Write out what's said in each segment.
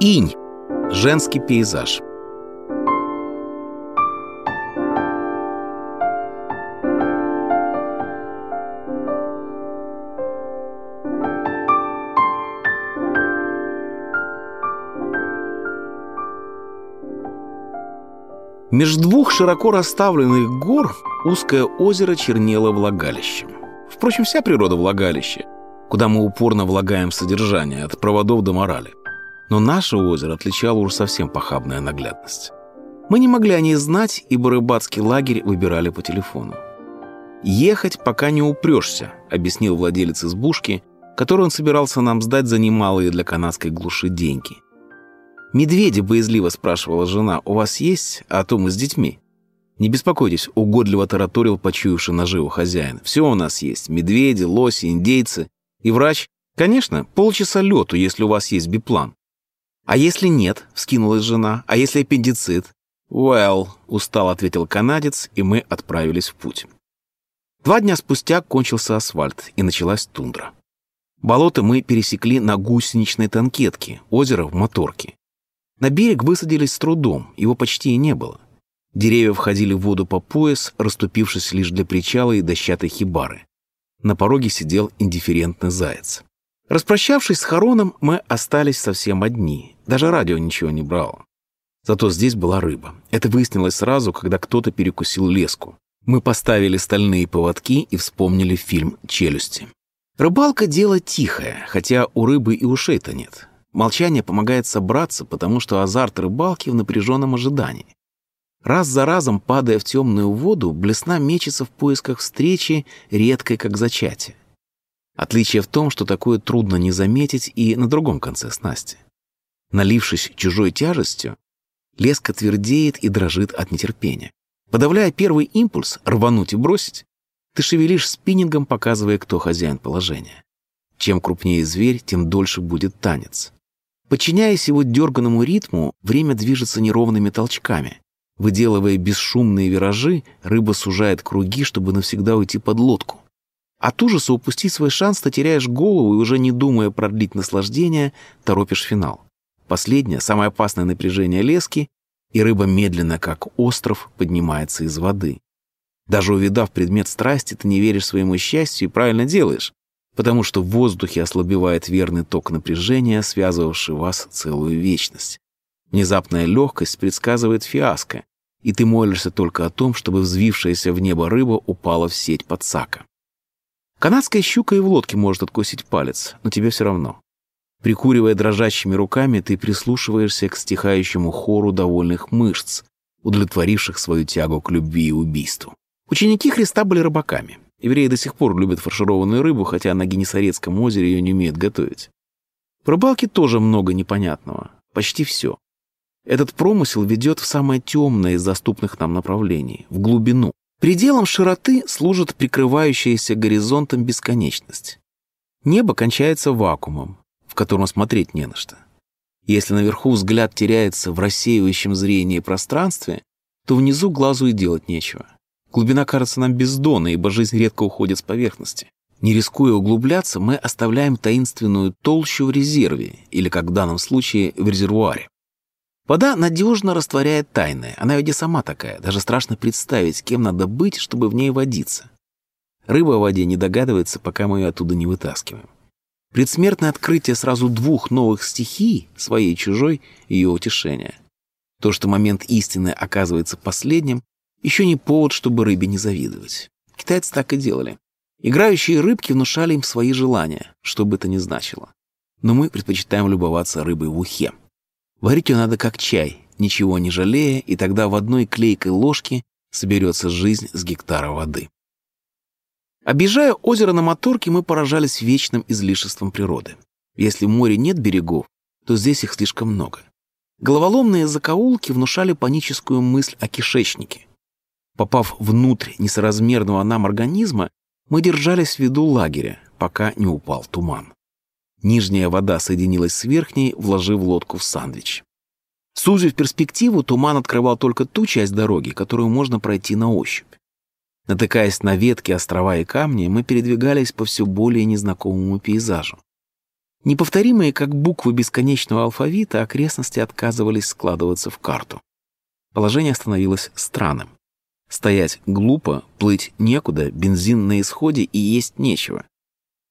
Инь. Женский пейзаж. Между двух широко расставленных гор узкое озеро чернело влагалищем. Впрочем, вся природа влагалище, куда мы упорно влагаем содержание, от проводов до морали. Но наше озеро отличало уж совсем похабная наглядность. Мы не могли о ней знать, ибо рыбацкий лагерь выбирали по телефону. «Ехать, пока не упрешься», — объяснил владелец избушки, которую он собирался нам сдать за немалые для канадской глуши деньги. «Медведи», — боязливо спрашивала жена, — «у вас есть, а то мы с детьми». «Не беспокойтесь», — угодливо тараторил почуявший наживу хозяин. «Все у нас есть. Медведи, лоси, индейцы. И врач. Конечно, полчаса лету, если у вас есть биплан». «А если нет?» — вскинулась жена. «А если аппендицит?» «Well», — устал ответил канадец, и мы отправились в путь. Два дня спустя кончился асфальт, и началась тундра. Болото мы пересекли на гусеничной танкетке, озеро в моторке. На берег высадились с трудом, его почти и не было. Деревья входили в воду по пояс, расступившись лишь для причала и дощатой хибары. На пороге сидел индифферентный заяц. Распрощавшись с Хароном, мы остались совсем одни. Даже радио ничего не брало. Зато здесь была рыба. Это выяснилось сразу, когда кто-то перекусил леску. Мы поставили стальные поводки и вспомнили фильм «Челюсти». Рыбалка — дело тихое, хотя у рыбы и ушей-то нет. Молчание помогает собраться, потому что азарт рыбалки в напряженном ожидании. Раз за разом, падая в темную воду, блесна мечется в поисках встречи, редкой как зачатие. Отличие в том, что такое трудно не заметить и на другом конце снасти. Налившись чужой тяжестью, леска твердеет и дрожит от нетерпения. Подавляя первый импульс рвануть и бросить, ты шевелишь спиннингом, показывая, кто хозяин положения. Чем крупнее зверь, тем дольше будет танец. Подчиняясь его дерганному ритму, время движется неровными толчками. Выделывая бесшумные виражи, рыба сужает круги, чтобы навсегда уйти под лодку. От ужаса упустить свой шанс ты теряешь голову и уже не думая продлить наслаждение, торопишь финал. Последнее, самое опасное напряжение лески, и рыба медленно, как остров, поднимается из воды. Даже увидав предмет страсти, ты не веришь своему счастью и правильно делаешь потому что в воздухе ослабевает верный ток напряжения, связывавший вас целую вечность. Внезапная легкость предсказывает фиаско, и ты молишься только о том, чтобы взвившаяся в небо рыба упала в сеть подсака. Канадская щука и в лодке может откусить палец, но тебе все равно. Прикуривая дрожащими руками, ты прислушиваешься к стихающему хору довольных мышц, удовлетворивших свою тягу к любви и убийству. Ученики Христа были рыбаками. Евреи до сих пор любят фаршированную рыбу, хотя на Генесарецком озере ее не умеют готовить. В рыбалке тоже много непонятного. Почти все. Этот промысел ведет в самое темное из доступных нам направлений, в глубину. Пределом широты служит прикрывающаяся горизонтом бесконечность. Небо кончается вакуумом, в котором смотреть не на что. Если наверху взгляд теряется в рассеивающем зрении пространстве, то внизу глазу и делать нечего. Глубина кажется нам бездонной, ибо жизнь редко уходит с поверхности. Не рискуя углубляться, мы оставляем таинственную толщу в резерве, или, как в данном случае, в резервуаре. Вода надежно растворяет тайное, она ведь и сама такая, даже страшно представить, кем надо быть, чтобы в ней водиться. Рыба в воде не догадывается, пока мы ее оттуда не вытаскиваем. Предсмертное открытие сразу двух новых стихий, своей и чужой, ее утешение. То, что момент истины оказывается последним, еще не повод, чтобы рыбе не завидовать. Китайцы так и делали. Играющие рыбки внушали им свои желания, что бы это ни значило. Но мы предпочитаем любоваться рыбой в ухе. Варить ее надо как чай, ничего не жалея, и тогда в одной клейкой ложке соберется жизнь с гектара воды. Объезжая озеро на моторке, мы поражались вечным излишеством природы. Если в море нет берегов, то здесь их слишком много. Головоломные закоулки внушали паническую мысль о кишечнике. Попав внутрь несоразмерного нам организма, мы держались в виду лагеря, пока не упал туман. Нижняя вода соединилась с верхней, вложив лодку в сандвич. Сузив перспективу, туман открывал только ту часть дороги, которую можно пройти на ощупь. Натыкаясь на ветки, острова и камни, мы передвигались по все более незнакомому пейзажу. Неповторимые, как буквы бесконечного алфавита, окрестности отказывались складываться в карту. Положение становилось странным. Стоять глупо, плыть некуда, бензин на исходе и есть нечего.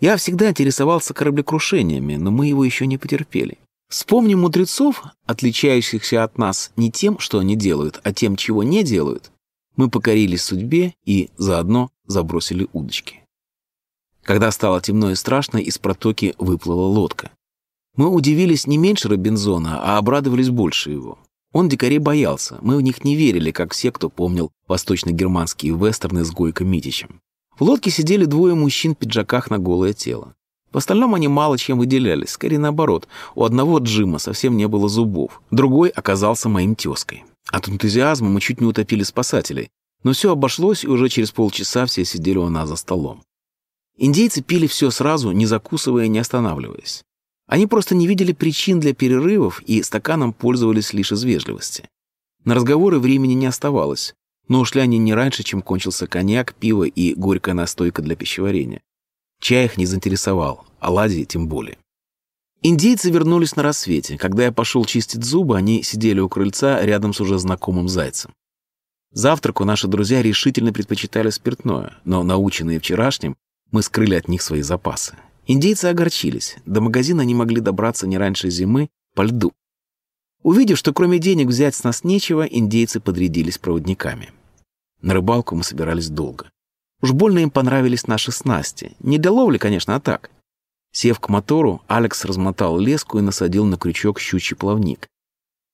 Я всегда интересовался кораблекрушениями, но мы его еще не потерпели. Вспомним мудрецов, отличающихся от нас не тем, что они делают, а тем, чего не делают. Мы покорились судьбе и заодно забросили удочки. Когда стало темно и страшно, из протоки выплыла лодка. Мы удивились не меньше Робинзона, а обрадовались больше его. Он дикарей боялся, мы в них не верили, как все, кто помнил восточно-германские вестерны с Гойко Митичем. В лодке сидели двое мужчин в пиджаках на голое тело. В остальном они мало чем выделялись, скорее наоборот. У одного Джима совсем не было зубов, другой оказался моим тезкой. От энтузиазма мы чуть не утопили спасателей, но все обошлось, и уже через полчаса все сидели у нас за столом. Индейцы пили все сразу, не закусывая и не останавливаясь. Они просто не видели причин для перерывов и стаканом пользовались лишь из вежливости. На разговоры времени не оставалось, но ушли они не раньше, чем кончился коньяк, пиво и горькая настойка для пищеварения. Чай их не заинтересовал, оладьи тем более. Индейцы вернулись на рассвете. Когда я пошел чистить зубы, они сидели у крыльца рядом с уже знакомым зайцем. Завтраку наши друзья решительно предпочитали спиртное, но, наученные вчерашним, мы скрыли от них свои запасы. Индейцы огорчились. До магазина они могли добраться не раньше зимы по льду. Увидев, что кроме денег взять с нас нечего, индейцы подрядились проводниками. На рыбалку мы собирались долго. Уж больно им понравились наши снасти. Не для ловли, конечно, а так. Сев к мотору, Алекс размотал леску и насадил на крючок щучий плавник.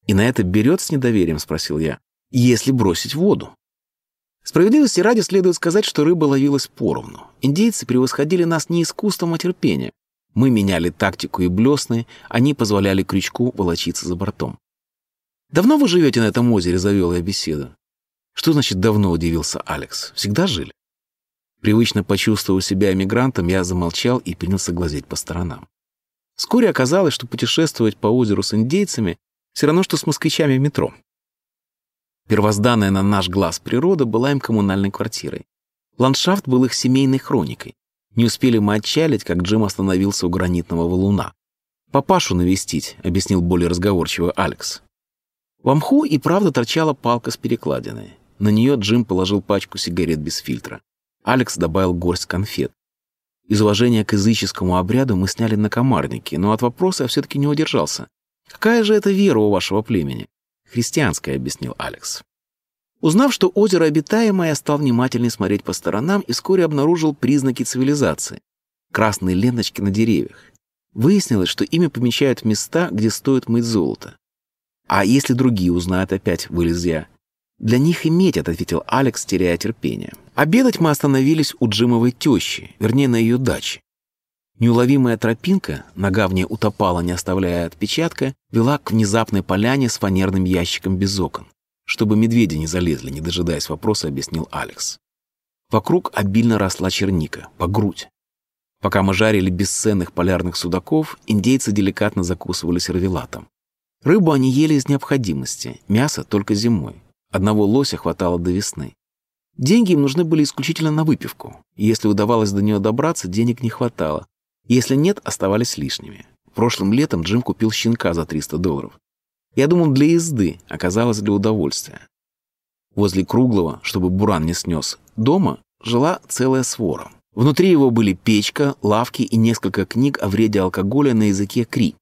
«И на это берет с недоверием?» — спросил я. «Если бросить в воду». Справедливости ради следует сказать, что рыба ловилась поровну. Индейцы превосходили нас не искусством, а терпением. Мы меняли тактику и блесны, они позволяли крючку волочиться за бортом. «Давно вы живете на этом озере?» — завел я беседу. «Что значит «давно»?» — удивился Алекс. «Всегда жили?» Привычно почувствовав себя эмигрантом, я замолчал и принялся глазеть по сторонам. Вскоре оказалось, что путешествовать по озеру с индейцами все равно, что с москвичами в метро. Первозданная на наш глаз природа была им коммунальной квартирой. Ландшафт был их семейной хроникой. Не успели мы отчалить, как Джим остановился у гранитного валуна. «Папашу навестить», — объяснил более разговорчивый Алекс. В мху и правда торчала палка с перекладиной. На нее Джим положил пачку сигарет без фильтра. Алекс добавил горсть конфет. Из уважения к языческому обряду мы сняли на комарники, но от вопроса я все-таки не удержался. «Какая же это вера у вашего племени?» «Христианская», — объяснил Алекс. Узнав, что озеро обитаемое, стал внимательнее смотреть по сторонам и вскоре обнаружил признаки цивилизации. Красные ленточки на деревьях. Выяснилось, что ими помещают места, где стоит мыть золото. «А если другие узнают опять?» — вылез я. «Для них и метят», — ответил Алекс, теряя терпение. Обедать мы остановились у Джимовой тещи, вернее, на ее даче. Неуловимая тропинка, нога в ней утопала, не оставляя отпечатка, вела к внезапной поляне с фанерным ящиком без окон. Чтобы медведи не залезли, не дожидаясь вопроса, объяснил Алекс. Вокруг обильно росла черника, по грудь. Пока мы жарили бесценных полярных судаков, индейцы деликатно закусывали сервелатом. Рыбу они ели из необходимости, мясо только зимой. Одного лося хватало до весны. Деньги им нужны были исключительно на выпивку. Если удавалось до нее добраться, денег не хватало. Если нет, оставались лишними. Прошлым летом Джим купил щенка за 300 долларов. Я думал, для езды, оказалось для удовольствия. Возле круглого, чтобы буран не снес, дома жила целая свора. Внутри его были печка, лавки и несколько книг о вреде алкоголя на языке кри.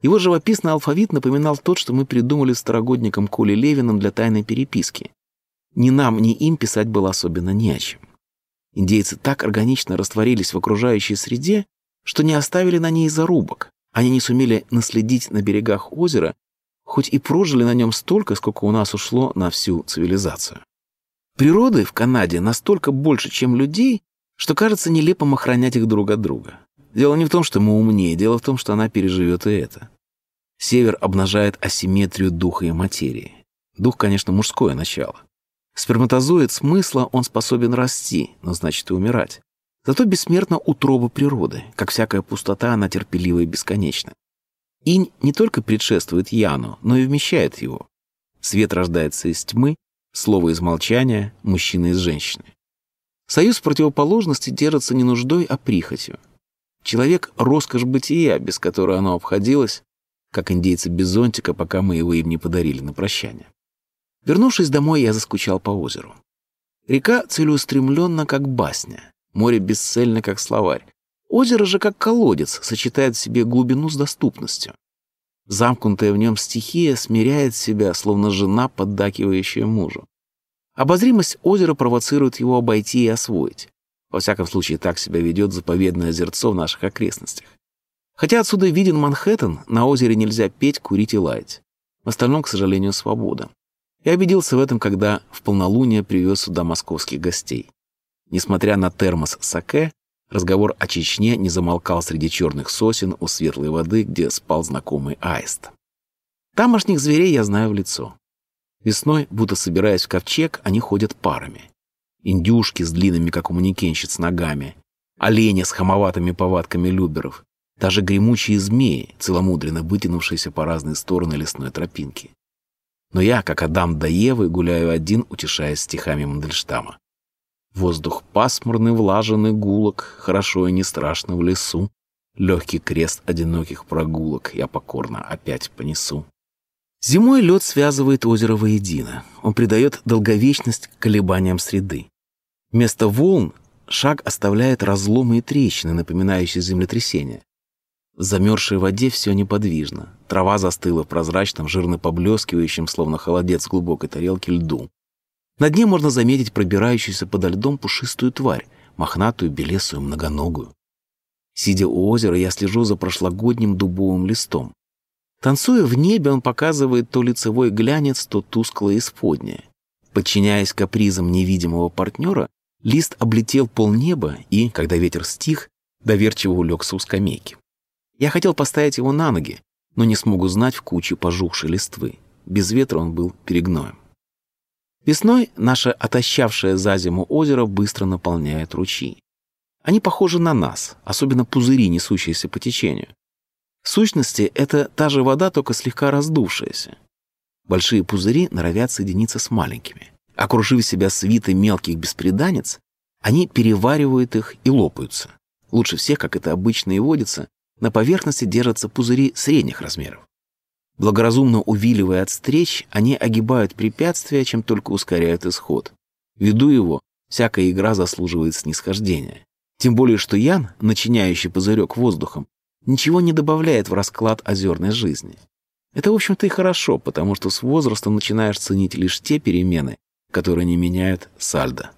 Его живописный алфавит напоминал тот, что мы придумали старогодником Колей Левиным для тайной переписки. Ни нам, ни им писать было особенно не о чем. Индейцы так органично растворились в окружающей среде, что не оставили на ней зарубок. Они не сумели наследить на берегах озера, хоть и прожили на нем столько, сколько у нас ушло на всю цивилизацию. Природы в Канаде настолько больше, чем людей, что кажется нелепым охранять их друг от друга. Дело не в том, что мы умнее, дело в том, что она переживет и это. Север обнажает асимметрию духа и материи. Дух, конечно, мужское начало. Сперматозоид смысла он способен расти, но значит и умирать. Зато бессмертна утроба природы, как всякая пустота, она терпелива и бесконечна. Инь не только предшествует Яну, но и вмещает его. Свет рождается из тьмы, слово из молчания, мужчина из женщины. Союз противоположности держится не нуждой, а прихотью. Человек — роскошь бытия, без которой оно обходилось, как индейцы без зонтика, пока мы его им не подарили на прощание. Вернувшись домой, я заскучал по озеру. Река целеустремленна, как басня, море бесцельно, как словарь. Озеро же, как колодец, сочетает в себе глубину с доступностью. Замкнутая в нем стихия смиряет себя, словно жена, поддакивающая мужу. Обозримость озера провоцирует его обойти и освоить. Во всяком случае, так себя ведет заповедное озерцо в наших окрестностях. Хотя отсюда виден Манхэттен, на озере нельзя петь, курить и лаять. В остальном, к сожалению, свобода. Я убедился в этом, когда в полнолуние привез сюда московских гостей. Несмотря на термос саке, разговор о Чечне не замолкал среди черных сосен у светлой воды, где спал знакомый аист. Тамошних зверей я знаю в лицо. Весной, будто собираясь в ковчег, они ходят парами. Индюшки с длинными, как у манекенщиц, ногами, олени с хамоватыми повадками люберов, даже гремучие змеи, целомудренно вытянувшиеся по разные стороны лесной тропинки. Но я, как Адам до Евы, гуляю один, утешаясь стихами Мандельштама. Воздух пасмурный, влаженный, гулок, хорошо и не страшно в лесу. Легкий крест одиноких прогулок я покорно опять понесу. Зимой лед связывает озеро воедино. Он придает долговечность колебаниям среды. Вместо волн шаг оставляет разломы и трещины, напоминающие землетрясение. В замерзшей воде все неподвижно. Трава застыла в прозрачном, жирно поблескивающем, словно холодец глубокой тарелке, льду. На дне можно заметить пробирающуюся подо льдом пушистую тварь, мохнатую, белесую, многоногую. Сидя у озера, я слежу за прошлогодним дубовым листом. Танцуя в небе, он показывает то лицевой глянец, то тусклое исподнее. Подчиняясь капризам невидимого партнера, лист облетел полнеба и, когда ветер стих, доверчиво улегся у скамейки. Я хотел поставить его на ноги, но не смог узнать в куче пожухшей листвы. Без ветра он был перегноем. Весной наше отощавшее за зиму озеро быстро наполняет ручьи. Они похожи на нас, особенно пузыри, несущиеся по течению. В сущности, это та же вода, только слегка раздувшаяся. Большие пузыри норовят соединиться с маленькими. Окружив себя свитой мелких беспреданец, они переваривают их и лопаются. Лучше всех, как это обычно и водится, на поверхности держатся пузыри средних размеров. Благоразумно увиливая от встреч, они огибают препятствия, чем только ускоряют исход. Ввиду его, всякая игра заслуживает снисхождения. Тем более, что Ян, начиняющий пузырек воздухом, ничего не добавляет в расклад озерной жизни. Это, в общем-то, и хорошо, потому что с возрастом начинаешь ценить лишь те перемены, которые не меняют сальдо.